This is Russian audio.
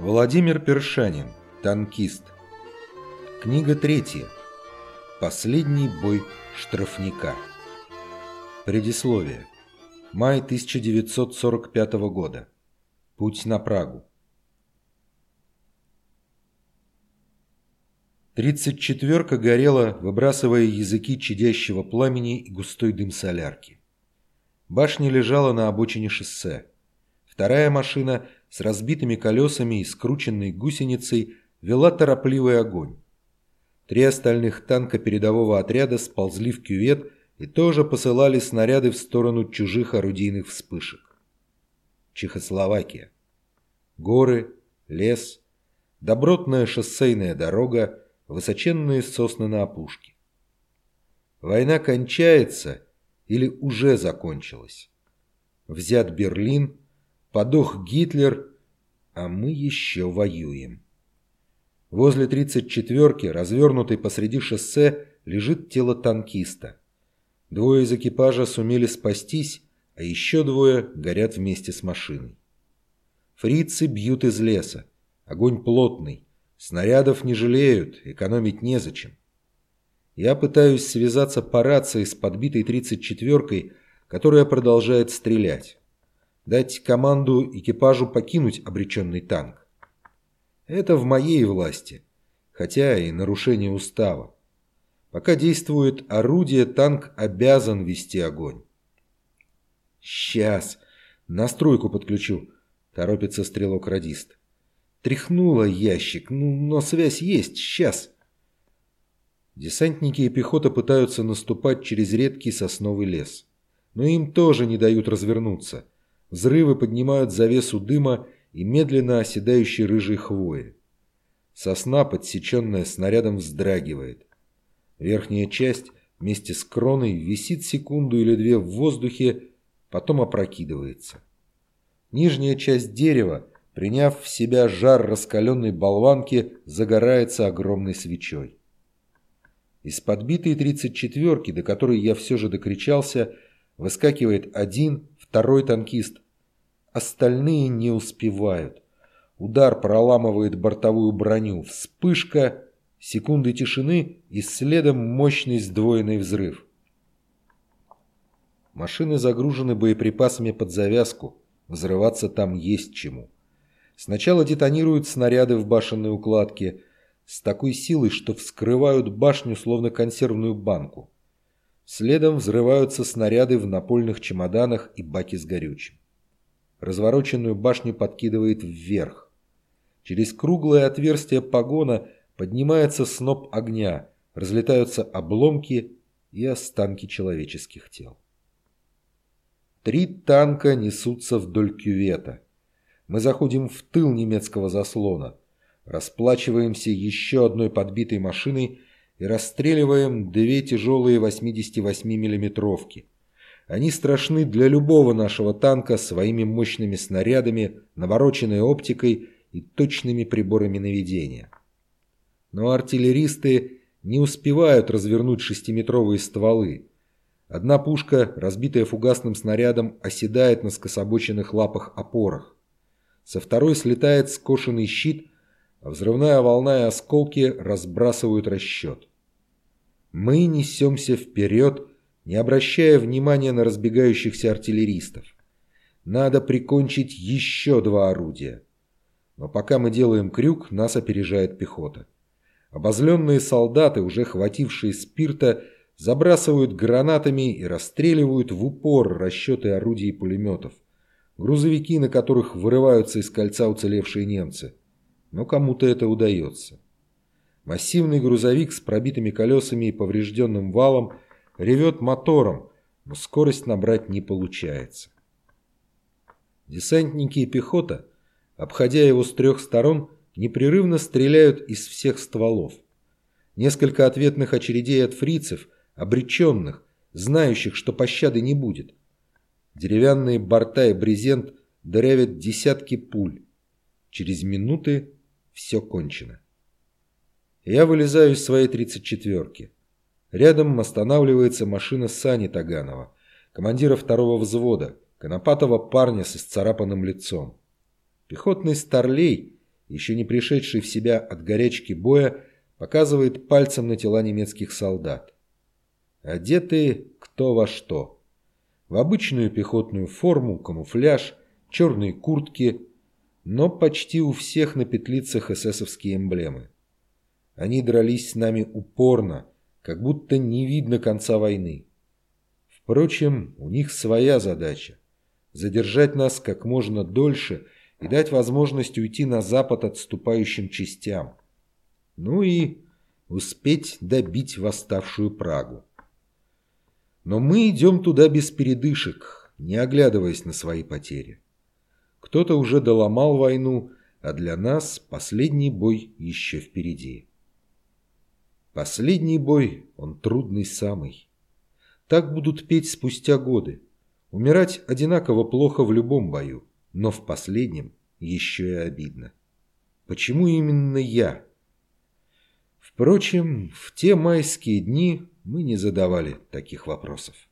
Владимир Першанин, танкист. Книга третья. Последний бой штрафника. Предисловие. Май 1945 года. Путь на Прагу. 34-ка горела, выбрасывая языки чадящего пламени и густой дым солярки. Башня лежала на обочине шоссе. Вторая машина с разбитыми колесами и скрученной гусеницей вела торопливый огонь. Три остальных танка передового отряда сползли в кювет и тоже посылали снаряды в сторону чужих орудийных вспышек. Чехословакия. Горы, лес, добротная шоссейная дорога, высоченные сосны на опушке. Война кончается или уже закончилась. Взят Берлин, подох Гитлер, а мы еще воюем. Возле 34-ки, развернутой посреди шоссе, лежит тело танкиста. Двое из экипажа сумели спастись, а еще двое горят вместе с машиной. Фрицы бьют из леса. Огонь плотный. Снарядов не жалеют, экономить незачем. Я пытаюсь связаться по рации с подбитой 34-кой, которая продолжает стрелять. Дать команду экипажу покинуть обреченный танк. Это в моей власти, хотя и нарушение устава. Пока действует орудие, танк обязан вести огонь. «Сейчас! Настройку подключу!» – торопится стрелок-радист. Тряхнула ящик, ну, но связь есть, сейчас. Десантники и пехота пытаются наступать через редкий сосновый лес. Но им тоже не дают развернуться. Взрывы поднимают завесу дыма и медленно оседающей рыжей хвои. Сосна, подсеченная снарядом, вздрагивает. Верхняя часть вместе с кроной висит секунду или две в воздухе, потом опрокидывается. Нижняя часть дерева приняв в себя жар раскаленной болванки, загорается огромной свечой. Из подбитой тридцать четверки, до которой я все же докричался, выскакивает один, второй танкист. Остальные не успевают. Удар проламывает бортовую броню. Вспышка, секунды тишины и следом мощный сдвоенный взрыв. Машины загружены боеприпасами под завязку. Взрываться там есть чему. Сначала детонируют снаряды в башенной укладке с такой силой, что вскрывают башню, словно консервную банку. Следом взрываются снаряды в напольных чемоданах и баки с горючим. Развороченную башню подкидывает вверх. Через круглое отверстие погона поднимается сноп огня, разлетаются обломки и останки человеческих тел. Три танка несутся вдоль кювета. Мы заходим в тыл немецкого заслона, расплачиваемся еще одной подбитой машиной и расстреливаем две тяжелые 88 миллиметровки. Они страшны для любого нашего танка своими мощными снарядами, навороченной оптикой и точными приборами наведения. Но артиллеристы не успевают развернуть шестиметровые стволы. Одна пушка, разбитая фугасным снарядом, оседает на скособоченных лапах-опорах. Со второй слетает скошенный щит, а взрывная волна и осколки разбрасывают расчет. Мы несемся вперед, не обращая внимания на разбегающихся артиллеристов. Надо прикончить еще два орудия. Но пока мы делаем крюк, нас опережает пехота. Обозленные солдаты, уже хватившие спирта, забрасывают гранатами и расстреливают в упор расчеты орудий и пулеметов грузовики, на которых вырываются из кольца уцелевшие немцы. Но кому-то это удается. Массивный грузовик с пробитыми колесами и поврежденным валом ревет мотором, но скорость набрать не получается. Десантники и пехота, обходя его с трех сторон, непрерывно стреляют из всех стволов. Несколько ответных очередей от фрицев, обреченных, знающих, что пощады не будет – Деревянные борта и брезент дырявят десятки пуль. Через минуты все кончено. Я вылезаю из своей тридцать четверки. Рядом останавливается машина Сани Таганова, командира второго взвода, конопатого парня с исцарапанным лицом. Пехотный старлей еще не пришедший в себя от горячки боя, показывает пальцем на тела немецких солдат. Одеты кто во что. В обычную пехотную форму, камуфляж, черные куртки, но почти у всех на петлицах эсэсовские эмблемы. Они дрались с нами упорно, как будто не видно конца войны. Впрочем, у них своя задача – задержать нас как можно дольше и дать возможность уйти на запад отступающим частям. Ну и успеть добить восставшую Прагу. Но мы идем туда без передышек, не оглядываясь на свои потери. Кто-то уже доломал войну, а для нас последний бой еще впереди. Последний бой, он трудный самый. Так будут петь спустя годы. Умирать одинаково плохо в любом бою, но в последнем еще и обидно. Почему именно я? Впрочем, в те майские дни мы не задавали таких вопросов.